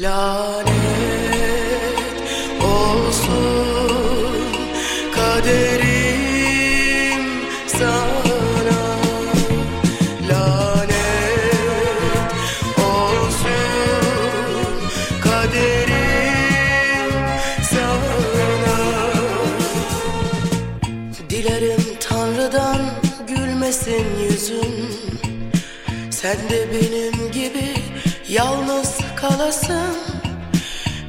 Lanet olsun kaderim sana. Lanet olsun kaderim sana. Dilerim Tanrı'dan gülmesin yüzün. Sen de benim gibi yalnız kalasın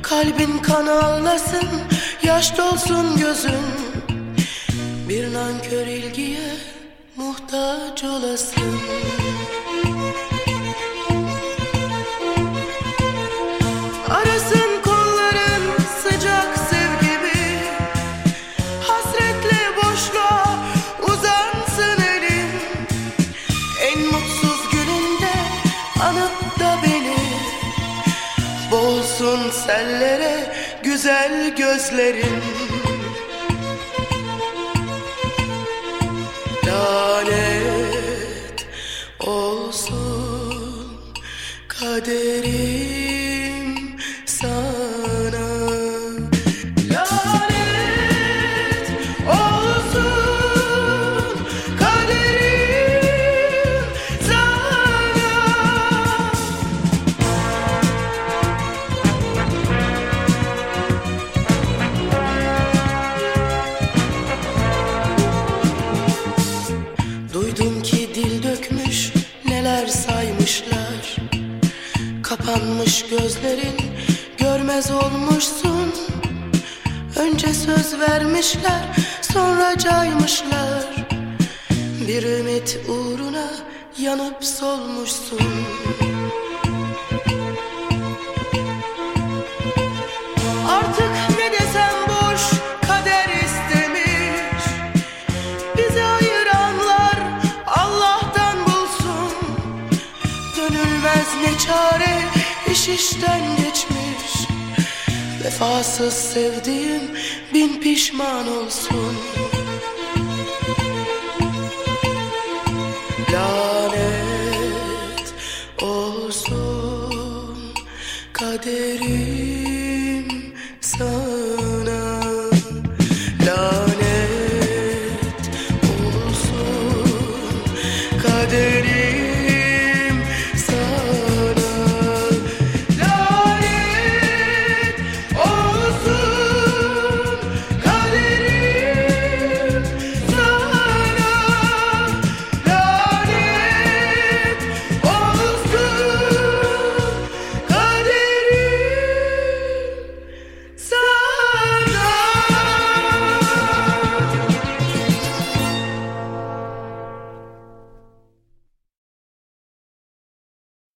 Kalbin kan ağlasın, yaş dolsun gözün. Bir nankör ilgiye muhtaç olasın Boğulsun sellere güzel gözlerin Lanet olsun kaderim Kapanmış gözlerin görmez olmuşsun. Önce söz vermişler sonra caymışlar. Bir ümit uğruna yanıp solmuşsun Dönülmez ne çare iş işten geçmiş. Vefasız sevdiğim bin pişman olsun. Lanet olsun kaderim sana